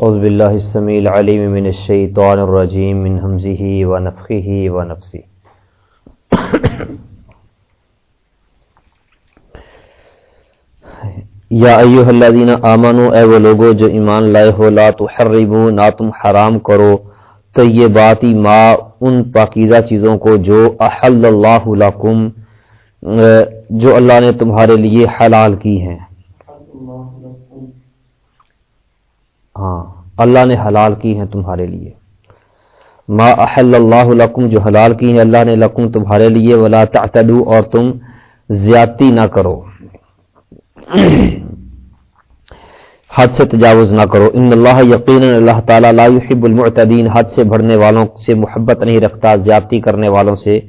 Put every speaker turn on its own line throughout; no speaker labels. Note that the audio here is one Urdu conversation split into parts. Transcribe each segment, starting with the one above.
حوض باللہ السمیع العلیم من الشیطان الرجیم من حمزه ونفخه ونفسی یا ایوہ الذین آمنوا، اے وہ لوگو جو ایمان لائے ہو، لا تحرمو نا تم حرام کرو، طیباتی ما، ان پاکیزہ چیزوں کو جو احل اللہ لکم، جو اللہ نے تمہارے لیے حلال کی ہیں۔ ہاں اللہ نے حلال کی ہیں تمہارے لیے۔ ما احل اللہ لکم جو حلال کی ہیں اللہ نے لکم تمہارے لیے، ولا تعتدو اور تم زیادتی نہ کرو۔ حد سے تجاوز نہ کرو۔ ان اللہ یقین اللہ تعالیٰ لا يحب المعتدین حد سے بڑھنے والوں سے محبت نہیں رکھتا، زیادتی کرنے والوں سے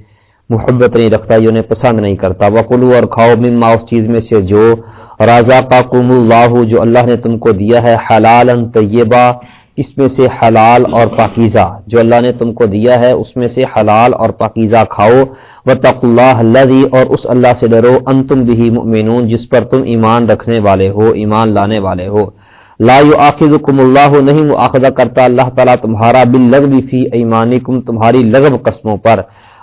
محبت نہیں رکھتا، یہ انہیں پسند نہیں کرتا۔ وقلو اور کھاؤ مما، اس چیز میں سے جو رازا قاقم اللہ جو اللہ نے تم کو دیا ہے حلال طیبہ، اس میں سے حلال اور پاکیزہ۔ جو اللہ نے تم کو دیا ہے، اس میں سے حلال اور پاکیزہ کھاؤ۔ و تق اللہ اللہ اور اس اللہ سے ڈرو ان تم بھی مؤمنون، جس پر تم ایمان رکھنے والے ہو، ایمان لانے والے ہو۔ لا یؤاخذکم اللہ نہیں مؤاخذہ کرتا اللہ تعالیٰ تمہارا، باللغو فی ایمانکم تمہاری لغو قسموں پر۔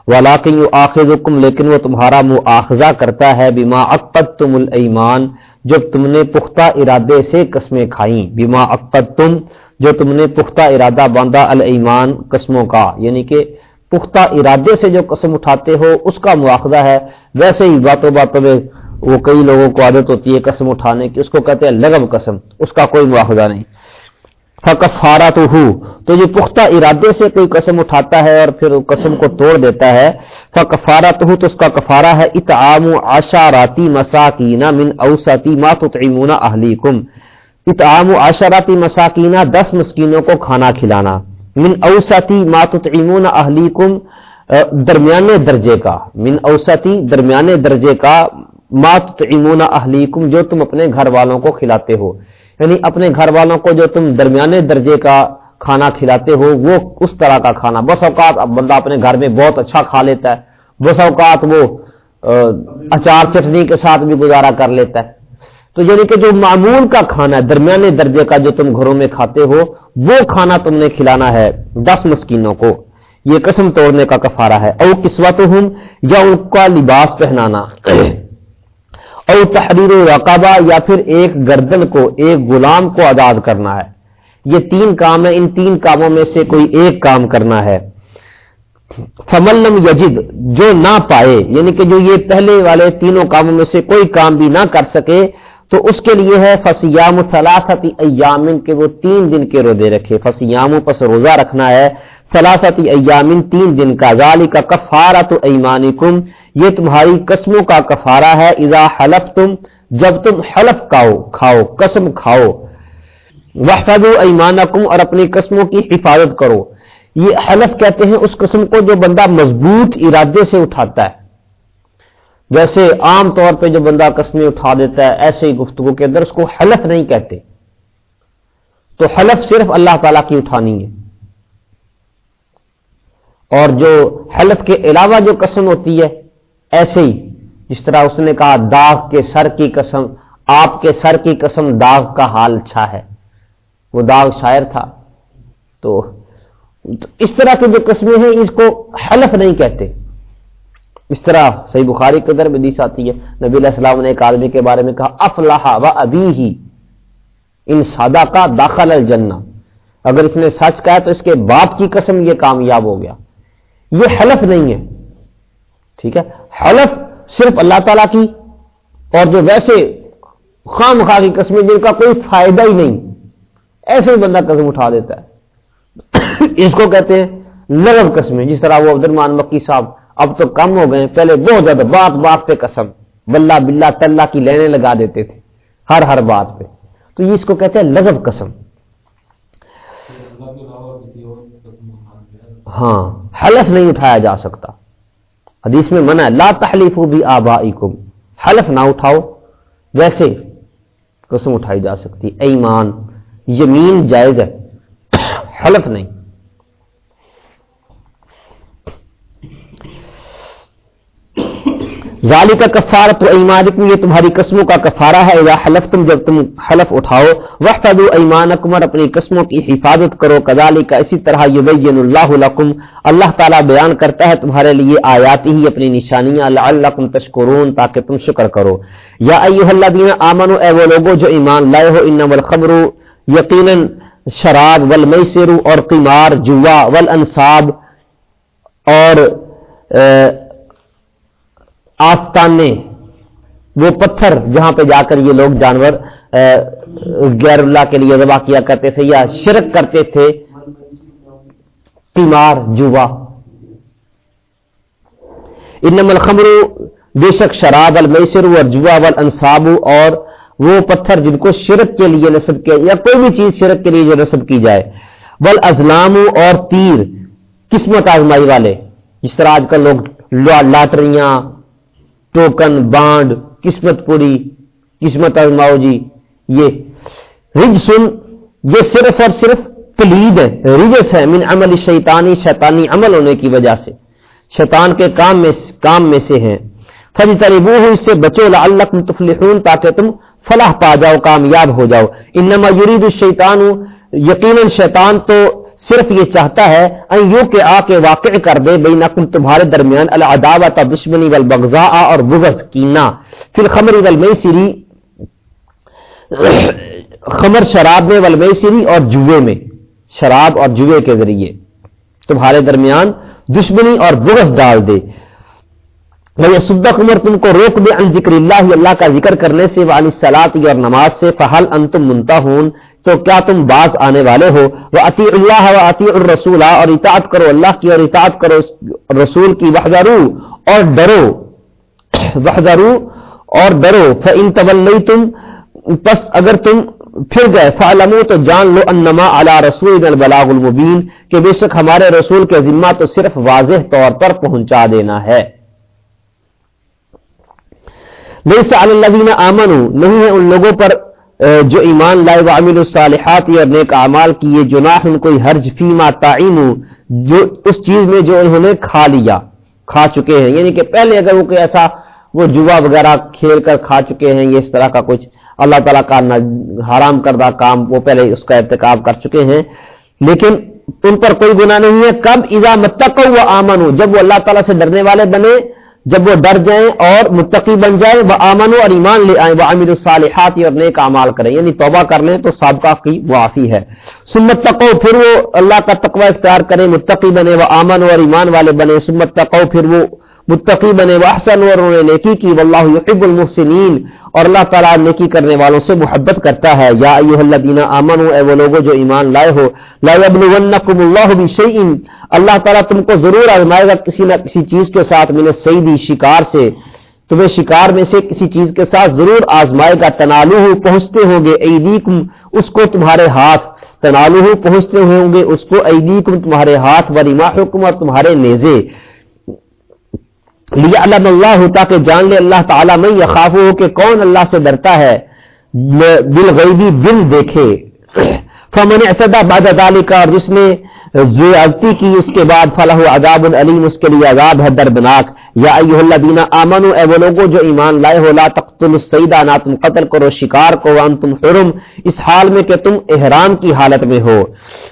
ولاکن یو آخر لیکن وہ تمہارا مواخذہ کرتا ہے بیما اقت تم المان جب تم نے پختہ ارادے سے قسمیں کھائیں۔ بیما اقت تم جو تم نے پختہ ارادہ باندھا المان قسموں کا۔ یعنی کہ پختہ ارادے سے جو قسم اٹھاتے ہو، اس کا مواخذہ ہے۔ ویسے ہی باتوں باتوں میں وہ کئی لوگوں کو عادت ہوتی ہے قسم اٹھانے کی، اس کو کہتے ہیں لغم قسم، اس کا کوئی مواخذہ نہیں۔ فکفارا تو ہو تو یہ پختہ ارادے سے کوئی قسم اٹھاتا ہے اور پھر قسم کو توڑ دیتا ہے۔ فکفارا تو ہو تو اس کا کفارہ ہے اتعام آشاراتی مساکینہ من اوساتی ما تطعمون اہلیکم۔ اتعام آشاراتی مساکینہ، دس مسکینوں کو کھانا کھلانا۔ من اوساتی ما تطعمون اہلیکم درمیانے درجے کا۔ من اوساتی درمیانے درجے کا، ما تطعمون اہلیکم، جو تم اپنے گھر والوں کو کھلاتے ہو۔ یعنی اپنے گھر والوں کو جو تم درمیانے درجے کا کھانا کھلاتے ہو، وہ اس طرح کا کھانا۔ بس اوقات اب بندہ اپنے گھر میں بہت اچھا کھا لیتا ہے۔ بس اوقات وہ اچار چٹنی کے ساتھ بھی گزارا کر لیتا ہے۔ تو یعنی کہ جو معمول کا کھانا ہے، درمیانے درجے کا جو تم گھروں میں کھاتے ہو، وہ کھانا تم نے کھلانا ہے دس مسکینوں کو۔ یہ قسم توڑنے کا کفارہ ہے۔ او کسوت ہوں یا ان کا لباس پہنانا۔ او تحریر رقبہ یا پھر ایک گردن کو، ایک غلام کو آزاد کرنا ہے۔ یہ تین کام ہے ان تین کاموں میں سے کوئی ایک کام کرنا ہے۔ فملم یجد، جو نہ پائے یعنی کہ جو یہ پہلے والے تینوں کاموں میں سے کوئی کام بھی نہ کر سکے، تو اس کے لیے ہے فسیام ثلاثتی ایامن کے وہ تین دن کے روزے رکھے۔ فسیام پس روزہ رکھنا ہے۔ ثلاثتی ایامن، تین دن کا۔ ذالی کا کفارہ تو ایمانکم۔ یہ تمہاری قسموں کا کفارہ ہے۔ اذا حلف تم جب تم حلف کھاؤ کھاؤ، قسم کھاؤ۔ وحفظ ایمانکم اور اپنی قسموں کی حفاظت کرو۔ یہ حلف کہتے ہیں اس قسم کو جو بندہ مضبوط ارادے سے اٹھاتا ہے۔ ویسے عام طور پہ جو بندہ قسمیں اٹھا دیتا ہے، ایسے ہی گفتگو کے اندر اس کو حلف نہیں کہتے۔ تو حلف صرف اللہ تعالی کی اٹھانی ہے۔ اور جو حلف کے علاوہ جو قسم ہوتی ہے، ایسے ہی۔ جس طرح اس نے کہا، داغ کے سر کی قسم، آپ کے سر کی قسم داغ کا حال اچھا ہے۔ وہ داغ شاعر تھا۔ تو اس طرح کی جو قسمیں ہیں، اس کو حلف نہیں کہتے۔ اس طرح صحیح بخاری کے در میں دیس آتی ہے، نبی علیہ السلام نے ایک آدمی کے بارے میں کہا افلاح و ابھی ہی ان سادہ کا داخل الجنہ۔ اگر اس نے سچ کہا تو اس کے باپ کی قسم یہ کامیاب ہو گیا۔ یہ حلف نہیں ہے۔ ٹھیک ہے؟ حلف صرف اللہ تعالی کی، اور جو ویسے خام خواہ کی قسمیں جن کا کوئی فائدہ ہی نہیں، ایسے ہی بندہ قسم اٹھا دیتا ہے۔ اس کو کہتے ہیں لغب قسمیں، جس طرح وہ عبد الرمان مکی صاحب اب تو کم ہو گئے، پہلے بہت زیادہ بات بات پہ قسم، بلہ بلہ تلہ کی لینے لگا دیتے تھے، ہر ہر بات پہ۔ تو یہ اس کو کہتے ہیں لغب قسم۔ ہاں حلف نہیں اٹھایا جا سکتا۔ حدیث میں منع لا تحلیف بھی آبا حلف نہ اٹھاؤ ویسے قسم اٹھائی جا سکتی۔ ایمان، یمین جائز ہے۔ حلف نہیں۔ ظالی کا کفارت و ایمانک یہ تمہاری قسموں کا کفارہ ہے یا حلف تم جب تم حلف اٹھاؤ وقت ایمان اکمر اپنی قسموں کی حفاظت کرو کدالی کا اسی طرح یبین اللہ لکم، اللہ تعالیٰ بیان کرتا ہے تمہارے لیے آیاتی ہی، اپنی نشانیاں، لعلکم تشکرون، تاکہ تم شکر کرو۔ یا ایوہ اللہ آمنو اے وہ لوگو جو ایمان لائے ہو انم الخمرو یقیناً شراب، والمیسر اور قمار، جوا، والانصاب اور آستانے، وہ پتھر جہاں پہ جا کر یہ لوگ جانور غیر اللہ کے لیے ذبح کیا کرتے تھے یا شرک کرتے تھے۔ تیمار، جوا۔ انم الخمر بے شک شراب، المیسر اور جوا وال اور وہ پتھر جن کو شرک کے لیے نصب کیا، یا کوئی بھی چیز شرک کے لیے جو نصب کی جائے۔ بل ازلام اور تیر، قسمت آزمائی والے۔ جس طرح آج کل لوگ لاٹریاں ٹوکن، بانڈ، قسمت پوری، قسمت ازماؤ جی یہ رج سن، یہ صرف اور صرف پلید ہے، رجس ہے، من عمل شیطانی شیطانی عمل ہونے کی وجہ سے۔ شیطان کے کام میں کام میں سے ہیں۔ فج تریبو اس سے بچو اللہ تفلحون، تاکہ تم فلاح پا جاؤ، کامیاب ہو جاؤ۔ انما یرید الشیطان یقیناً شیطان تو صرف یہ چاہتا ہے یوں کہ آ کے واقع کر دے بے نقل تمہارے درمیان العداوت دشمنی والبغضاء اور بغض کینا پھر خمر والمیسری خمر شراب میں والمیسری اور جوے میں۔ شراب اور جوے کے ذریعے۔ تمہارے درمیان دشمنی اور بغض ڈال دے۔ یہ صدق عمر تم کو روک دے۔ ان ذکر اللہ اللہ کا ذکر کرنے سے والی سلاتی اور نماز سے۔ فہل ان تم منتا تو کیا تم باز آنے والے ہو؟ وہ عطی اللہ و عطی الرسول، اور اطاعت کرو اللہ کی اور اطاعت کرو رسول کی وحدارو اور ڈرو وحدارو اور ڈرو فن طول تم پس اگر تم پھر گئے فعلمو تو جان لو انما علی رسول البلاغ المبین کہ بے شک ہمارے رسول کے ذمہ تو صرف واضح طور پر پہنچا دینا ہے۔ نہیں آمن نہیں ہے ان لوگوں پر جو ایمان لائے وعمل الصالحات یا نیک اعمال کیے جناح ان کوئی حرج فیما تعین جو اس چیز میں جو انہوں نے کھا لیا، کھا چکے ہیں۔ یعنی کہ پہلے اگر وہ کوئی ایسا وہ جوا وغیرہ کھیل کر کھا چکے ہیں، یہ اس طرح کا کچھ اللہ تعالیٰ کا حرام کردہ کام، وہ پہلے اس کا ارتکاب کر چکے ہیں۔ لیکن ان پر کوئی گناہ نہیں ہے۔ کب؟ ایزا متق و آمن جب وہ اللہ تعالیٰ سے ڈرنے والے بنے جب وہ ڈر جائیں اور متقی بن جائیں، وہ آمن اور ایمان لے آئیں، وہ امیر الصالحات اور نیک اعمال کریں۔ یعنی توبہ کر لیں تو سابقہ کی معافی ہے۔ سمت تقو پھر وہ اللہ کا تقوی اختیار کریں، متقی بنے، وہ آمن اور ایمان والے بنے۔ سمت تقو پھر وہ متقی بنے، وہ احسن اور انہوں نے نیکی کی۔ واللہ یحب المحسنین۔ اور اللہ تعالیٰ نیکی کرنے والوں سے محبت کرتا ہے۔ یا ایوہ الذین آمنوا، اے وہ لوگوں جو ایمان لائے ہو، لا یبلونکم اللہ بشیئن۔ اللہ تعالیٰ تم کو ضرور آزمائے گا کسی نہ کسی چیز کے ساتھ من سیدی شکار سے، تمہیں شکار میں سے کسی چیز کے ساتھ ضرور آزمائے گا۔ تنالو پہنچتے ہوں گے ایدیکم، اس کو تمہارے ہاتھ۔ تنالو پہنچتے ہوں گے اس کو ایدیکم، تمہارے ہاتھ۔ و رماحکم اور تمہارے نیزے۔ لیا اللہ تاکہ جان لے اللہ تعالیٰ میں یہ خواب ہو کہ کون اللہ سے ڈرتا ہے۔ بل غیبی بل دیکھے۔ فمن اعتدا بعد ذالک اور جس نے زیادتی کی اس کے بعد فلاح عذاب العلیم، اس کے لیے عذاب ہے دردناک۔ یا ایوہ الذین آمنوا اے وہ لوگوں جو ایمان لائے ہو، لا تقتلوا السیدہ، نہ تم قتل کرو، شکار کو وان تم حرم۔ اس حال میں کہ تم احرام کی حالت میں ہو۔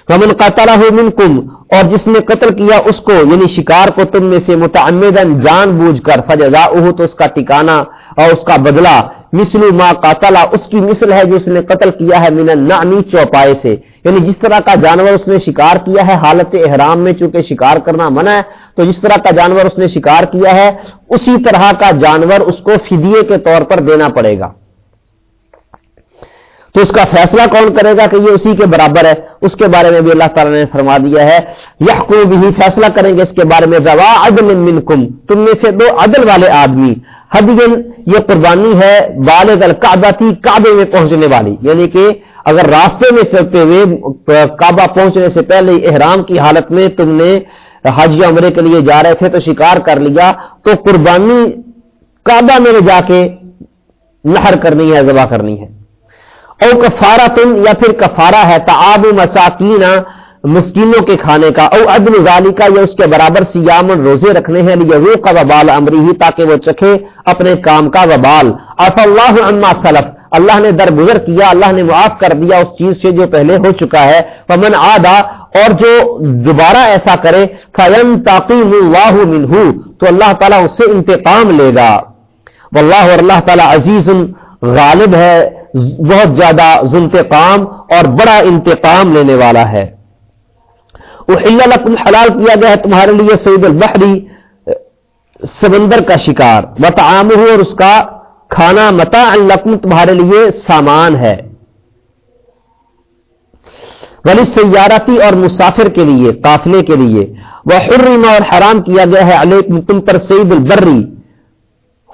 ومن قتلہ منکم، اور جس نے قتل کیا اس کو یعنی شکار کو تم میں سے متعمدن جان بوجھ کر فجزاؤہ تو اس کا ٹکانہ اور اس کا بدلہ۔ مثل ما قاتلا، اس کی مثل ہے جو اس نے قتل کیا ہے من النعمی چوپائے سے۔ یعنی جس طرح کا جانور اس نے شکار کیا ہے، حالت احرام میں چونکہ شکار کرنا منع ہے، تو جس طرح کا جانور اس نے شکار کیا ہے، اسی طرح کا جانور اس کو فدیے کے طور پر دینا پڑے گا۔ تو اس کا فیصلہ کون کرے گا کہ یہ اسی کے برابر ہے؟ اس کے بارے میں بھی اللہ تعالیٰ نے فرما دیا ہے۔ یہ بھی فیصلہ کریں گے اس کے بارے میں عدل منکم، تم میں سے دو عدل والے آدمی۔ حدین یہ قربانی ہے بالغ القعبہ تھی کعبے میں پہنچنے والی۔ یعنی کہ اگر راستے میں چلتے ہوئے کعبہ پہنچنے سے پہلے احرام کی حالت میں تم نے حج عمرے کے لیے جا رہے تھے تو شکار کر لیا، تو قربانی کعبہ میں جا کے نہر کرنی ہے، ذبح کرنی ہے۔ او کفارہ تم یا پھر کفارہ ہے تعاب مساکین مسکینوں کے کھانے کا، او عدم ظالی کا یا اس کے برابر سیام روزے رکھنے ہیں یہ کا وبال امری ہی، تاکہ وہ چکھے اپنے کام کا وبال۔ اف اللہ عما سلف۔ اللہ نے درگزر کیا، اللہ نے معاف کر دیا اس چیز سے جو پہلے ہو چکا ہے۔ فمن آدا اور جو دوبارہ ایسا کرے فیم تاقیم اللہ منہ، تو اللہ تعالیٰ اس سے انتقام لے گا۔ واللہ، اور اللہ تعالیٰ عزیز غالب ہے، بہت زیادہ انتقام اور بڑا انتقام لینے والا ہے۔ حلال کیا گیا ہے تمہارے لیے سعید البحری، سمندر کا شکار۔ بتعام اور اس کا کھانا متا القم تمہارے لیے سامان ہے۔ ولی سیارتی اور مسافر کے لیے، قافلے کے لیے۔ وہ حرما اور حرام کیا گیا ہے علیکم، تم پر سعید البری۔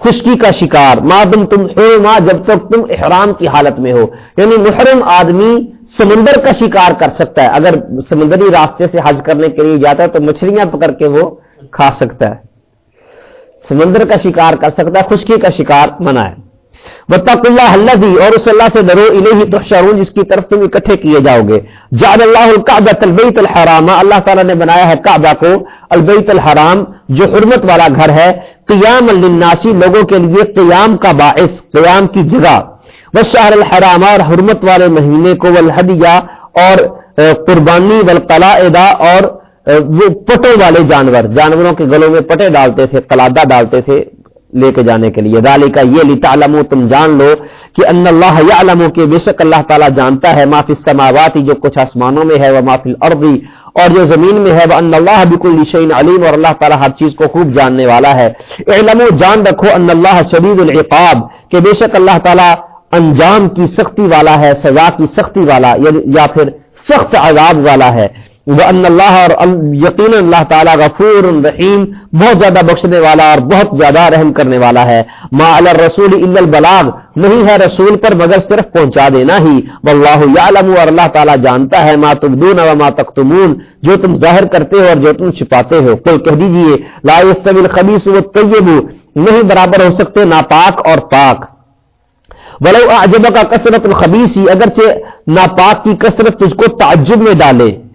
خشکی کا شکار مادم تم حرما جب تک تم احرام کی حالت میں ہو۔ یعنی محرم آدمی سمندر کا شکار کر سکتا ہے۔ اگر سمندری راستے سے حج کرنے کے لیے جاتا ہے تو مچھلیاں پکڑ کے وہ کھا سکتا ہے۔ سمندر کا شکار کر سکتا ہے، خشکی کا شکار منع ہے۔ بتاک اللہ اللہ اور اس اللہ سے ڈرو الہی تحشرون، جس کی طرف تم اکٹھے کیے جاؤ گے۔ جعل اللہ الکعبہ البیت الحرام۔ اللہ تعالیٰ نے بنایا ہے کعبہ کو، البیت الحرام، جو حرمت والا گھر ہے۔ قیام للناسی لوگوں کے لیے قیام کا باعث، قیام کی جگہ۔ شہر الحرام، اور حرمت والے مہینے کو والہدیہ اور قربانی والقلائدہ اور وہ پٹے والے جانور۔ جانوروں کے گلوں میں پٹے ڈالتے تھے، قلادہ ڈالتے تھے۔ لے کے جانے کے لیے۔ دالی کا یہ لتا تم جان لو کہ ان اللہ یا کے بے شک اللہ تعالیٰ جانتا ہے معافی سماواتی جو کچھ آسمانوں میں ہے وہ معافی عربی اور جو زمین میں ہے۔ وہ ان اللہ بکل نشین علیم، اور اللہ تعالیٰ ہر چیز کو خوب جاننے والا ہے۔ علم جان رکھو ان اللہ شدید العقاب، کہ بے شک اللہ تعالیٰ انجام کی سختی والا ہے، سزا کی سختی والا یعنی یا پھر سخت عذاب والا ہے۔ وہ ان اللہ اور یقین اللہ تعالیٰ غفور الرحیم بہت زیادہ بخشنے والا اور بہت زیادہ رحم کرنے والا ہے۔ ما رسول البلاغ، نہیں ہے رسول پر مگر صرف پہنچا دینا ہی۔ واللہ یعلم اور اللہ تعالیٰ جانتا ہے ما تبدون و ما تکتمون جو تم ظاہر کرتے ہو اور جو تم چھپاتے ہو۔ کوئی کہہ دیجیے، لا يستوي الخبيث والطيب، نہیں برابر ہو سکتے ناپاک اور پاک۔ ولو اعجب کا کثرت الخبیسی اگرچہ ناپاک کی کثرت تجھ کو تعجب میں ڈالے۔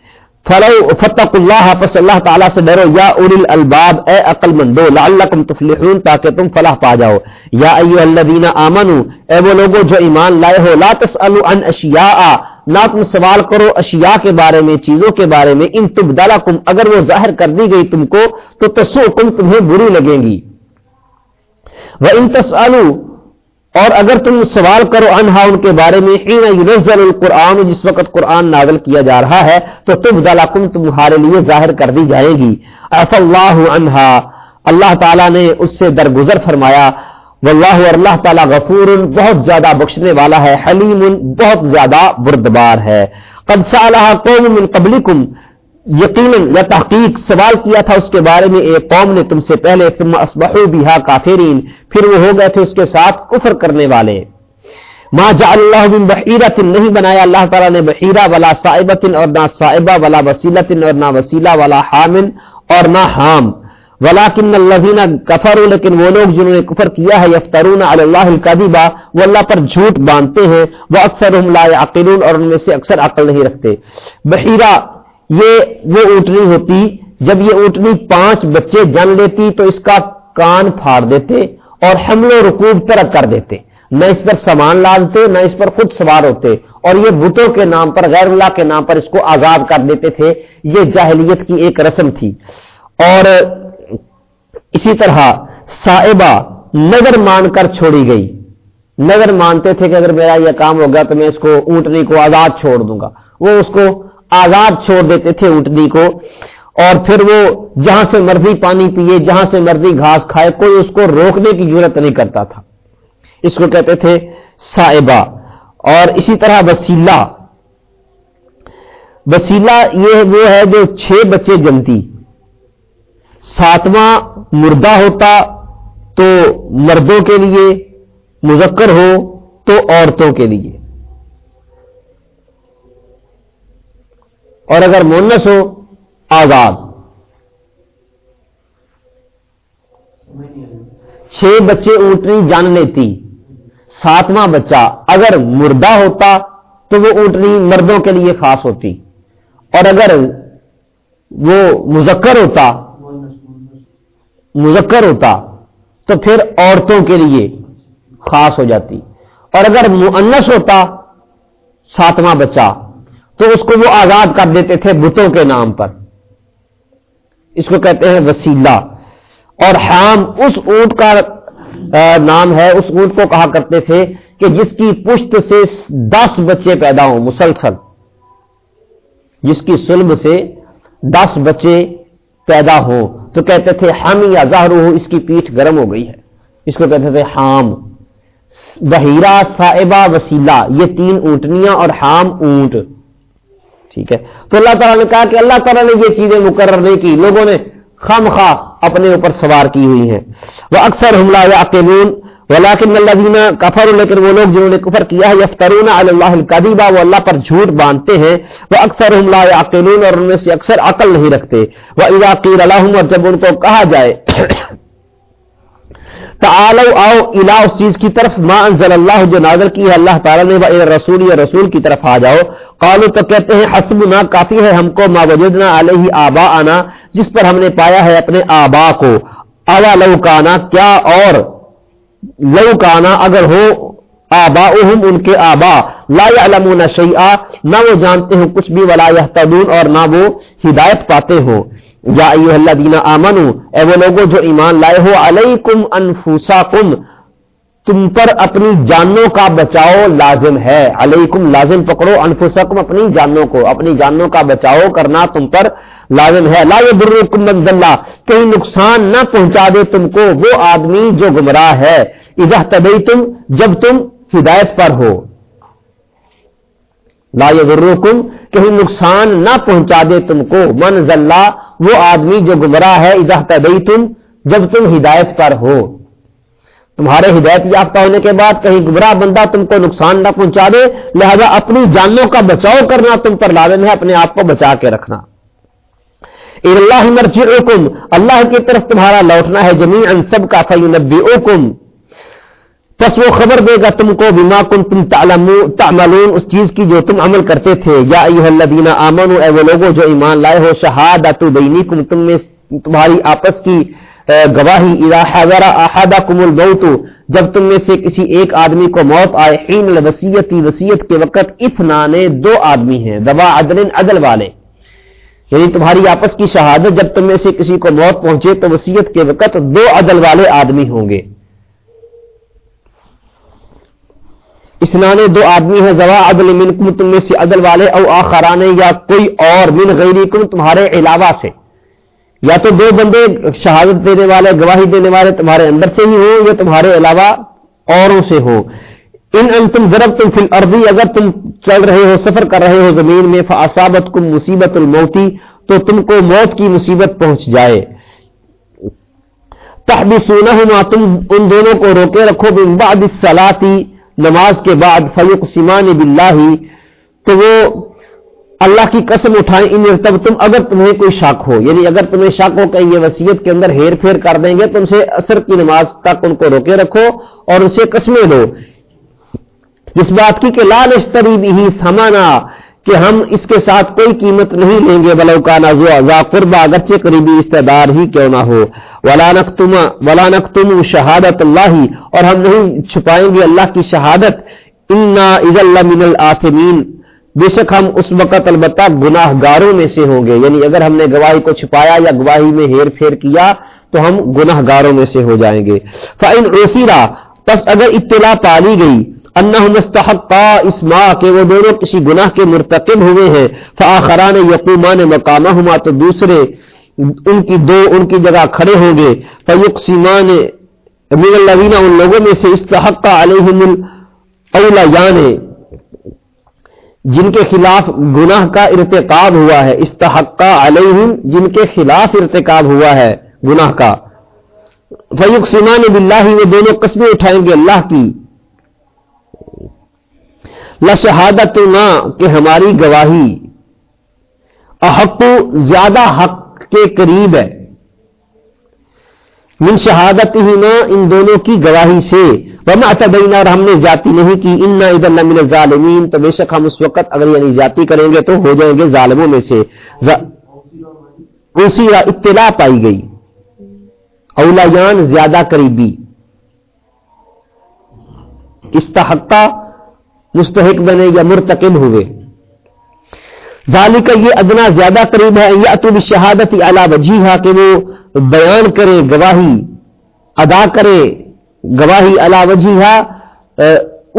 فلو فتق اللہ پس اللہ تعالیٰ سے ڈرو، یا اول الباب اے عقل مندو، لعلکم تفلحون، تاکہ تم فلاح پا جاؤ۔ یا ایو الذین آمنو، اے وہ لوگو جو ایمان لائے ہو، لا تسألو عن اشیاء، نہ تم سوال کرو اشیاء کے بارے میں، چیزوں کے بارے میں، ان تبدلکم، اگر وہ ظاہر کر دی گئی تم کو، تو تسوکم، تمہیں بری لگیں گی۔ وَإِن تَسْأَلُوا اور اگر تم سوال کرو انہا ان کے بارے میں ينزل القرآن، جس وقت قرآن نازل کیا جا رہا ہے، تو تم ذلاکم تمہارے لیے ظاہر کر دی جائے گی۔ اف اللہ عنہا۔ اللہ تعالیٰ نے اس سے درگزر فرمایا، واللہ اور اللہ تعالیٰ غفور، بہت زیادہ بخشنے والا ہے، حلیم، بہت زیادہ بردبار ہے۔ قد سالہ قوم من قبلکم یقیناً یا تحقیق سوال کیا تھا اس کے بارے میں ایک قوم نے تم سے پہلے ثم اصبحوا بها کافرین، پھر وہ ہو گئے تھے اس کے ساتھ کفر کرنے والے۔ ما جعل اللہ من بحیرت نہیں بنایا اللہ تعالیٰ نے بحیرہ ولا صائبت اور نہ صائبہ ولا وسیلت اور نہ وسیلہ ولا حامن اور نہ حام۔ ولیکن الذین کفروا، لیکن وہ لوگ جنہوں نے کفر کیا ہے، یفترون علی اللہ الکذبا وہ اللہ پر جھوٹ باندھتے ہیں۔ وہ اکثر لا یعقلون اور ان میں سے اکثر عقل نہیں رکھتے۔ بحیرہ یہ وہ اونٹنی ہوتی، جب یہ اونٹنی پانچ بچے جن لیتی تو اس کا کان پھاڑ دیتے اور حمل و رکوب ترک کر دیتے۔ نہ اس پر سامان لادتے نہ اس پر خود سوار ہوتے اور یہ بتوں کے نام پر، غیر اللہ کے نام پر اس کو آزاد کر دیتے تھے۔ یہ جاہلیت کی ایک رسم تھی۔ اور اسی طرح صاحبہ نظر مان کر چھوڑی گئی۔ نظر مانتے تھے کہ اگر میرا یہ کام ہوگا تو میں اس کو اونٹنی کو آزاد چھوڑ دوں گا۔ وہ اس کو آزاد چھوڑ دیتے تھے اونٹنی کو۔ اور پھر وہ جہاں سے مرضی پانی پیے، جہاں سے مرضی گھاس کھائے، کوئی اس کو روکنے کی ضرورت نہیں کرتا تھا۔ اس کو کہتے تھے صاحبہ۔ اور اسی طرح وسیلہ۔ وسیلہ یہ وہ ہے جو چھ بچے جمتی۔ ساتواں مردہ ہوتا تو مردوں کے لیے مذکر ہو، تو عورتوں کے لیے۔ اور اگر مونس ہو، آزاد۔ چھ بچے اونٹنی جان لیتی، ساتواں بچہ اگر مردہ ہوتا تو وہ اونٹنی مردوں کے لیے خاص ہوتی۔ اور اگر وہ مذکر ہوتا مذکر ہوتا تو پھر عورتوں کے لیے خاص ہو جاتی۔ اور اگر مؤنس ہوتا، ساتواں بچہ تو اس کو وہ آزاد کر دیتے تھے بتوں کے نام پر۔ اس کو کہتے ہیں وسیلہ۔ اور حام اس اونٹ کا نام ہے، اس اونٹ کو کہا کرتے تھے کہ جس کی پشت سے دس بچے پیدا ہوں، مسلسل۔ جس کی سلب سے دس بچے پیدا ہوں۔ تو کہتے تھے ہم یا ظاہر اس کی پیٹھ گرم ہو گئی ہے۔ اس کو کہتے تھے حام۔ بحیرہ صاحبہ وسیلہ، یہ تین اونٹنیاں اور حام اونٹ۔ ٹھیک ہے۔ تو اللہ تعالیٰ نے کہا کہ اللہ تعالیٰ نے یہ چیزیں مقرر نہیں کی، لوگوں نے خام خواہ اپنے اوپر سوار کی ہوئی ہیں۔ وہ اکثر حملہ یا عقیلون ولاکن اللہ دینا کفر لیکن وہ لوگ جنہوں نے کفر کیا ہے یفترون اللہ القدیبہ وہ اللہ پر جھوٹ باندھتے ہیں۔ وہ اکثر حملہ یا اور ان میں سے اکثر عقل نہیں رکھتے۔ وہ اضاقیر اللہ اور جب ان کو کہا جائے تعالو آؤ الا اس چیز کی طرف، ما انزل اللہ جو نازل کی ہے، اللہ تعالیٰ نے رسول یا رسول کی طرف آ جاؤ۔ قالو تو کہتے ہیں حسب نہ کافی ہے ہم کو، ما وجدنا علیہ آبا آنا جس پر ہم نے پایا ہے اپنے آبا کو۔ اوا لو کانا، کیا اور؟ لو کانا، اگر ہو آبا ان کے آبا لا علمون شیئا، نہ وہ جانتے ہیں کچھ بھی، ولا یحتدون اور نہ وہ ہدایت پاتے ہوں۔ یا ایوہ اللہ دینا آمنو، اے وہ لوگوں جو ایمان لائے ہو، علیکم انفوساکم تم پر اپنی جانوں کا بچاؤ لازم ہے۔ علیکم لازم پکڑو انفسکم اپنی جانوں کو، اپنی جانوں کا بچاؤ کرنا تم پر لازم ہے۔ لا یضرکم من اللہ، کہیں نقصان نہ پہنچا دے تم کو وہ آدمی جو گمراہ ہے۔ اذا تبیتم جب تم ہدایت پر ہو۔ لا یضرکم، کہیں نقصان نہ پہنچا دے تم کو۔ من ذلہ وہ آدمی جو گمراہ ہے، اذا تبیتم جب تم ہدایت پر ہو۔ تمہارے ہدایت یافتہ ہونے کے بعد کہیں گمراہ بندہ تم کو نقصان نہ پہنچا دے، لہذا اپنی جانوں کا بچاؤ کرنا، تم پر لازم ہے اپنے آپ کو بچا کے رکھنا۔ اللہ مرجعکم اللہ کی طرف تمہارا لوٹنا ہے جمی ان سب کا فینبئکم پس وہ خبر دے گا تم کو بما کن تم تعملون، اس چیز کی جو تم عمل کرتے تھے۔ یا ایوہ الذین آمنوا، اے وہ لوگوں جو ایمان لائے ہو شہادت بینکم، تم میں تمہاری آپس کی گواہی، اذا حضر احدکم الموت، جب تم میں سے کسی ایک آدمی کو موت آئے، حین الوصیتی، وصیت کے وقت اثنانے دو آدمی ہیں دوا عدل عدل والے۔ یعنی تمہاری آپس کی شہادت، جب تم میں سے کسی کو موت پہنچے، تو وصیت کے وقت دو عدل والے آدمی ہوں گے۔ اسنانے دو آدمی ہیں زوا عدل منکم، تم میں سے عدل والے او آخرانے یا کوئی اور من غیریکم تمہارے علاوہ سے۔ یا تو دو بندے شہادت دینے والے، گواہی دینے والے تمہارے اندر سے ہی ہو یا تمہارے علاوہ اوروں سے ہو ان ان تم ضرب تم فل عربی اگر تم چل رہے ہو، سفر کر رہے ہو زمین میں فاسابت کم مصیبت الموتی تو تم کو موت کی مصیبت پہنچ جائے۔ تحبی سونا تم ان دونوں کو روکے رکھو بعد سلاتی نماز کے بعد فیق سیمان بلّہ تو وہ اللہ کی قسم اٹھائیں، ان تب تم، اگر تمہیں کوئی شک ہو یعنی اگر تمہیں شک ہو کہ یہ وسیعت کے اندر ہیر پھیر کر دیں گے تم سے اثر کی نماز تک ان کو روکے رکھو اور اسے قسمیں دو اس بات کی کہ لال اشتری بھی سمانا کہ ہم اس کے ساتھ کوئی قیمت نہیں لیں گے بلو کا نازو قربا، اگرچہ قریبی رشتے دار ہی کیوں نہ ہو۔ ولا تم شہادت اللہ، اور ہم نہیں چھپائیں گے اللہ کی شہادت۔ انا از من الآثمین بے شک ہم اس وقت البتہ گناہ گاروں میں سے ہوں گے۔ یعنی اگر ہم نے گواہی کو چھپایا یا گواہی میں ہیر پھیر کیا، تو ہم گناہ گاروں میں سے ہو جائیں گے۔ فائن اوسیرا پس اگر اطلاع پالی گئی انہ مستحق اسما کہ وہ دونوں کسی گناہ کے مرتکب ہوئے ہیں، فآخران یقومان مقامہ ہما تو دوسرے ان کی دو ان کی جگہ کھڑے ہوں گے، فیقسیمان من اللہین ان لوگوں میں سے استحق علیہم الاولیان یعنی جن کے خلاف گناہ کا ارتکاب ہوا ہے استحقہ علیہم جن کے خلاف ارتکاب ہوا ہے گناہ کا۔ فیوق سمان بلّہ وہ دونوں قسمیں اٹھائیں گے اللہ کی۔ لشہادت نہ کہ ہماری گواہی۔ احق زیادہ حق کے قریب ہے۔ من شہادت ہی نہ ان دونوں کی گواہی سے۔ وما تبینہ اور ہم نے زیادتی نہیں کی۔ ان عید اللہ ظالمین تو بے شک ہم اس وقت، اگر یعنی زیادتی کریں گے تو ہو جائیں گے ظالموں میں سے۔ اسی اطلاع پائی گئی۔ اولیان زیادہ قریبی۔ استحقہ مستحق بنے یا مرتقب ہوئے۔ ذالک یہ ادنا زیادہ قریب ہے یا تو شہادت اعلی وجی کہ وہ بیان کرے گواہی، ادا کرے گواہی اعلی وجی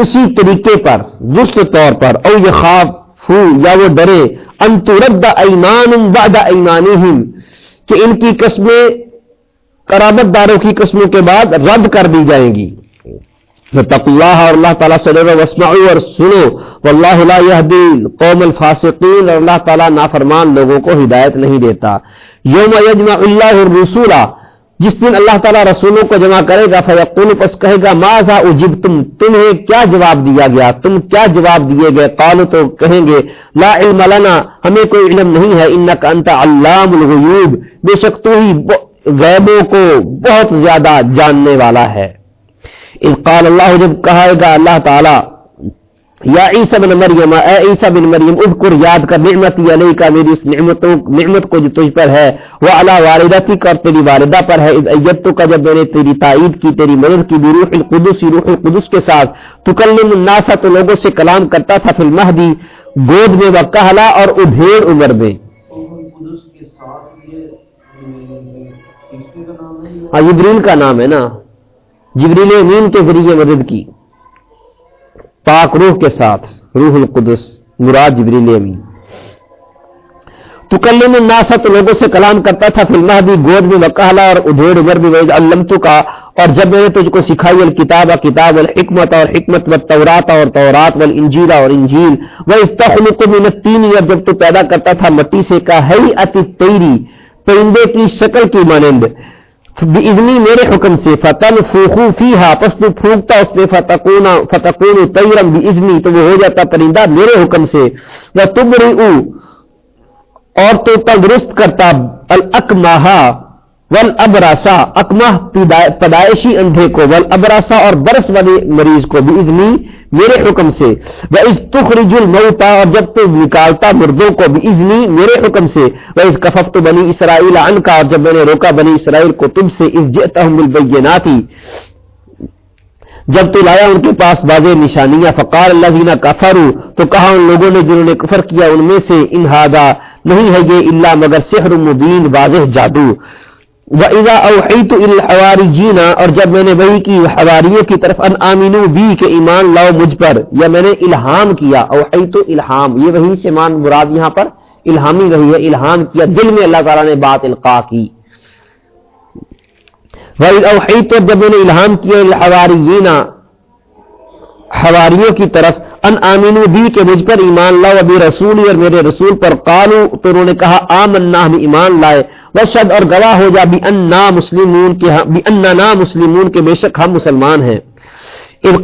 اسی طریقے پر، درست طور پر، او یہ خواب ہو یا وہ ڈرے انترد ایمان بعد ایمانہم، کہ ان کی قسمیں، قرابت داروں کی قسموں کے بعد رد کر دی جائیں گی۔ اللہ اور اللہ تعالیٰ سے وسمعوا اور سنو۔ واللہ لا يهدي قوم الفاسقین، اور اللہ تعالیٰ نافرمان لوگوں کو ہدایت نہیں دیتا۔ یوم یجمع اللہ الرسول، جس دن اللہ تعالیٰ رسولوں کو جمع کرے گا، فیقول، پس کہے گا، ماذا اجبتم؟ تمہیں کیا جواب دیا گیا؟ تم کیا جواب دیے گئے؟ قالو تو کہیں گے، لا علم لنا، ہمیں کوئی علم نہیں ہے، انک انت علام الغیوب۔ بے شک تو ہی غیبوں کو بہت زیادہ جاننے والا ہے۔ قال اللہ جب کہا گا اللہ تعالی، یا عیسی بن مریم، اے عیسی بن مریم، اذکر یاد کر نعمت علیہ کا میری اس نعمتوں، نعمت کو جو تجھ پر ہے، وہ علی والدتی کر تیری والدہ پر ہے، اذ ایتو کا جب میں نے تیری تائید کی، تیری مدد کی بروح القدس روح القدس کے ساتھ، تکلم الناس، تو لوگوں سے کلام کرتا تھا، فی المہدی، گود میں وہ اور ادھیڑ عمر میں۔ ہاں جبریل کا نام ہے نا۔ جبریل امین کے ذریعے مدد کی۔ پاک روح کے ساتھ روح القدس، مراد جبریل امین۔ تو کلم الناسط لوگوں سے کلام کرتا تھا فلمہ بھی گود میں وکالا اور ادھیڑ عمر بھی وید علمتو کا اور جب میں نے تجھ کو سکھائی، الکتاب، کتاب الحکمت اور حکمت و تورات اور تورات والانجیل اور انجیل۔ وہ استخلق من التین اور جب تو پیدا کرتا تھا، مٹی سے کا ہے اتی تیری پرندے کی شکل کی مانند۔ بزنی میرے حکم سے فتن فوخو فی ہا پس تو پھونکتا اس میں فتقون فتقون تیرم بزنی تو وہ ہو جاتا پرندہ میرے حکم سے۔ وہ تم اور تو تندرست کرتا الکماہا ول ابراسا اکما پیدائشی اندھے کو، ول ابراسا اور برس والے مریض کو بھی ازنی میرے حکم سے وہ اس تخرج الموتا اور جب تو نکالتا مردوں کو بھی ازنی میرے حکم سے وہ اس کفت بنی اسرائیل ان کا اور جب میں نے روکا بنی اسرائیل کو تم سے اس جتہم البیناتی جب تو لایا ان کے پاس باز نشانیاں فقار اللہ دینا کفر تو کہا ان لوگوں نے جنہوں نے کفر کیا ان میں سے انہادا نہیں ہے یہ اللہ مگر سحر مبین واضح جادو۔ وَإِذَا أَوْحَيْتُ إِلَى الْحَوَارِيِّينَ اور جب میں نے وہی کی حواریوں کی طرف ان آمینو بی کہ ایمان لاؤ مجھ پر یا میں نے الہام کیا اوحیت الہام، یہ وہی سے مان مراد یہاں پر الہامی وہی ہے، الہام کیا، دل میں اللہ تعالیٰ نے بات القا کی۔ وَإِذَا أَوْحَيْتُ جب میں نے الہام کیا الْحَوَارِيِّينَ، حواریوں کی طرف ان آمین بھی کہ مجھ پر ایمان لاؤ، ابھی رسول اور میرے رسول پر قالو تو انہوں نے کہا، آمنا، ہم ایمان لائے۔ وشد اور گواہ ہو جا بھی انا مسلمون کے بھی انا نا مسلمون کے بے شک ہم مسلمان ہیں۔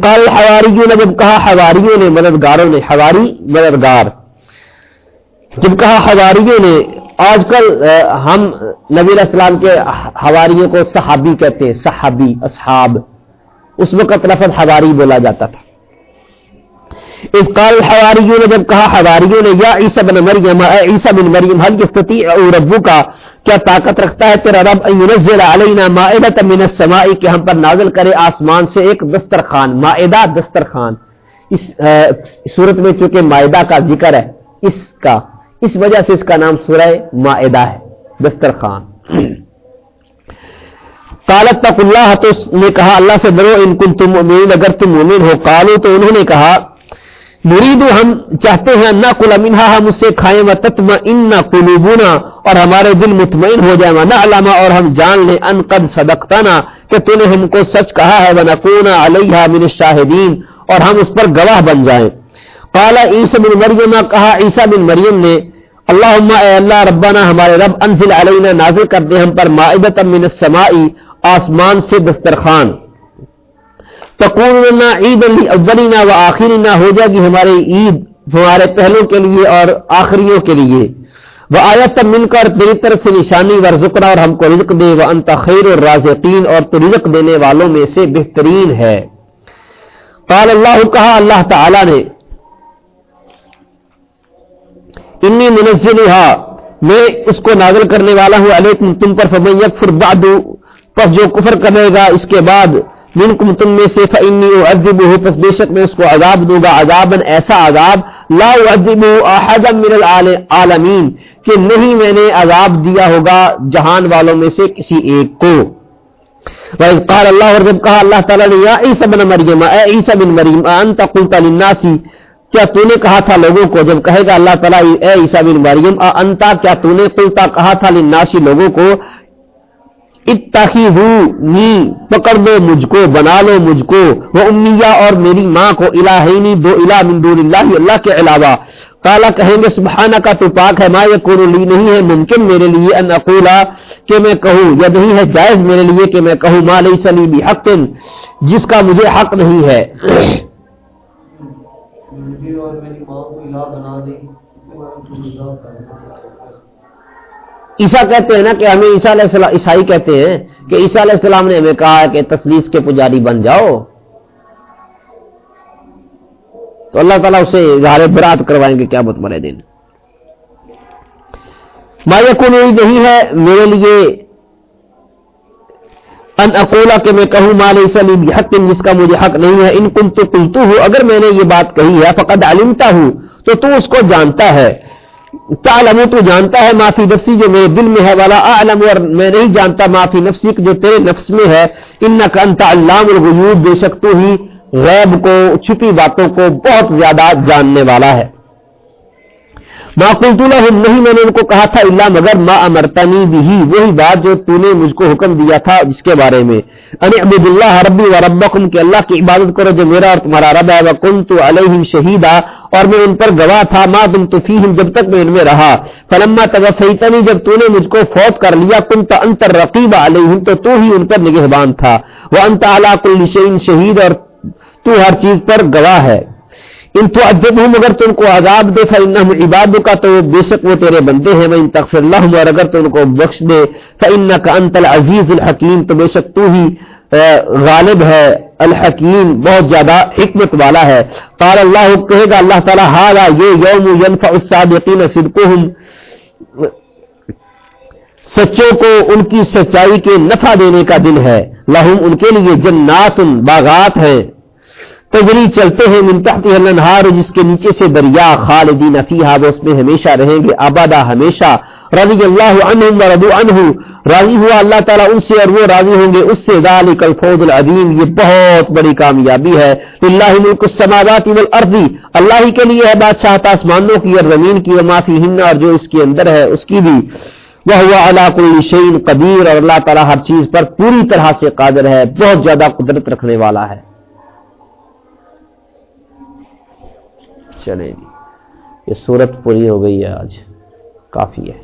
قال حواریوں نے جب کہا حواریوں نے مددگاروں نے حواری مددگار۔ جب کہا حواریوں نے آج کل ہم نبی السلام کے حواریوں کو صحابی کہتے ہیں، صحابی، اصحاب۔ اس وقت لفظ حواری بولا جاتا تھا۔ اس قال حواریوں نے جب کہا حواریوں نے یا عیسیٰ بن مریم، اے عیسیٰ بن مریم حل یستطیع ربو کیا طاقت رکھتا ہے تیرا رب؟ ان ينزل علینا مائدہ من السماء، کہ ہم پر نازل کرے آسمان سے ایک دسترخوان، مائدہ دسترخوان۔ اس صورت میں چونکہ مائدہ کا ذکر ہے، اس کا، اس وجہ سے اس کا نام سورہ مائدہ ہے، دسترخوان۔ قالت تق اللہ، تو نے کہا، اللہ سے ڈرو، ان کن تم مومن اگر تم مومن ہو، قالو، تو انہوں نے کہا مرید ہم چاہتے ہیں نہ کل امنہا ہم اسے کھائیں و تتم ان قلوبنا اور ہمارے دل مطمئن ہو جائیں نہ علامہ اور ہم جان لیں ان قد صدقتنا کہ تو نے ہم کو سچ کہا ہے ونکون علیہ من الشاہدین اور ہم اس پر گواہ بن جائیں۔ قال عیسی بن مریم کہا عیسی بن مریم نے، اللہم اے اللہ ربنا، ہمارے رب، انزل علینا، نازل کر دے ہم پر مائدتا من السمائی آسمان سے دسترخوان۔ تکون عید اولینا و آخرینا ہو جائے گی ہماری عید، ہمارے پہلوں کے لیے اور آخریوں کے لیے۔ وہ آیا تب مل کر تیری طرف سے نشانی ور ذکر اور ہم کو رزق دے وہ انت خیر اور اور تو رزق دینے والوں میں سے بہترین ہے۔ قال اللہ، کہا اللہ تعالی نے، انی منزل میں اس کو نازل کرنے والا ہوں، علیکم، تم پر فمن یکفر بعد، پس جو کفر کرے گا، اس کے بعد منکم تم میں سے فانی اعذبه پس بے شک میں اس کو عذاب دوں گا، عذابا ایسا عذاب، لا اعذبه احدا من العالمین کہ نہیں میں نے عذاب دیا ہوگا جہان والوں میں سے کسی ایک کو۔ وَإِذْ قَالَ اللَّهُ، اور جب کہا اللہ تعالیٰ نے، یا عیسیٰ بن مریم، اے عیسیٰ بن مریم انت قلت للناس، کیا تو نے کہا تھا لوگوں کو؟ جب کہے گا اللہ تعالیٰ، اے عیسیٰ بن مریم انتا کیا تو نے قلتا کہا تھا للناس لوگوں کو اتخذونی پکڑ دو مجھ کو، بنا لو مجھ کو، وہ امیہ اور میری ماں کو الہینی دو الہ من دون اللہ اللہ کے علاوہ۔ کالا کہیں گے سبحانہ کا تو پاک ہے، ما یکون لی نہیں ہے، ممکن میرے لیے ان اقولا کہ میں کہوں، یا نہیں ہے، جائز میرے لیے کہ میں کہوں، ما لیس لی بحق، جس کا مجھے حق نہیں ہے۔ اور میری ماں کو الہ بنا دیں عیسیٰ کہتے ہیں نا کہ ہمیں عیسیٰ علیہ السلام عیسائی کہتے ہیں کہ عیسیٰ علیہ السلام نے ہمیں کہا کہ تصویر کے پجاری بن جاؤ۔ تو اللہ تعالیٰ اسے اظہار برات کروائیں گے کیا بت مرے دن مایا کو نہیں ہے، میرے لیے ان اقولا کہ میں کہوں مال سلیم حق جس کا مجھے حق نہیں ہے۔ ان کن تو کلتو ہوں اگر میں نے یہ بات کہی ہے فقط علمتا ہوں تو تو اس کو جانتا ہے۔ تعلم تو جانتا ہے معافی نفسی جو میرے دل میں ہے، والا عالم اور میں نہیں جانتا معافی نفسی جو تیرے نفس میں ہے۔ ان کا انت علام الغیوب، بے شک تو ہی غیب کو، چھپی باتوں کو بہت زیادہ جاننے والا ہے۔ معقول نہیں میں نے ان کو کہا تھا اللہ مگر ما امرتنی بھی وہی بات جو تو نے مجھ کو حکم دیا تھا جس کے بارے میں۔ ان عبد اللہ ربی و ربکم، کہ اللہ کی عبادت کرو جو میرا اور تمہارا رب ہے۔ وکن تو علیہم شہیدا اور میں ان پر گواہ تھا، ما تم تو فیہم جب تک میں ان میں رہا۔ فلما توفیتنی، جب تو نے مجھ کو فوت کر لیا کن تو انتر رقیب علیہم تو تو ہی ان پر نگہبان تھا۔ وہ انت علا کل شعین شہید اور تو ہر چیز پر گواہ ہے۔ ان تو ادب ہوں، مگر تم کو عذاب دے فن عباد کا تو بے شک وہ تیرے بندے ہیں میں ان تخف اللہ اور اگر تو ان کو بخش دے فن کا انتل عزیز الحکیم تو بے شک تو ہی غالب ہے، الحکیم، بہت زیادہ حکمت والا ہے۔ قال اللہ، کہے گا اللہ تعالیٰ حالا یہ یوم ینفع الصادقین صدقہم سچوں کو ان کی سچائی کے نفع دینے کا دن ہے۔ لہم، ان کے لیے جنات باغات ہیں۔ تجری چلتے ہیں من تحت الانہار، جس کے نیچے سے دریا خالدین فیہا، وہ اس میں ہمیشہ رہیں گے، آبادہ ہمیشہ۔ رضی اللہ عنہم و رضو عنہ، راضی ہوا اللہ تعالیٰ ان سے اور وہ راضی ہوں گے۔ اس سے ذالک الفوز العظیم، یہ بہت بڑی کامیابی ہے۔ للہ ملک السماوات والارض، اللہ ہی کے لیے ہے بادشاہت آسمانوں کی اور زمین کی، وما فیہن، اور جو اس کے اندر ہے اس کی بھی۔ وہ ہوا علا کل شعین قدیر، اور اللہ تعالیٰ ہر چیز پر پوری طرح سے قادر ہے، بہت زیادہ قدرت رکھنے والا ہے۔ چلے جی یہ صورت پوری ہو گئی ہے آج۔ کافی ہے۔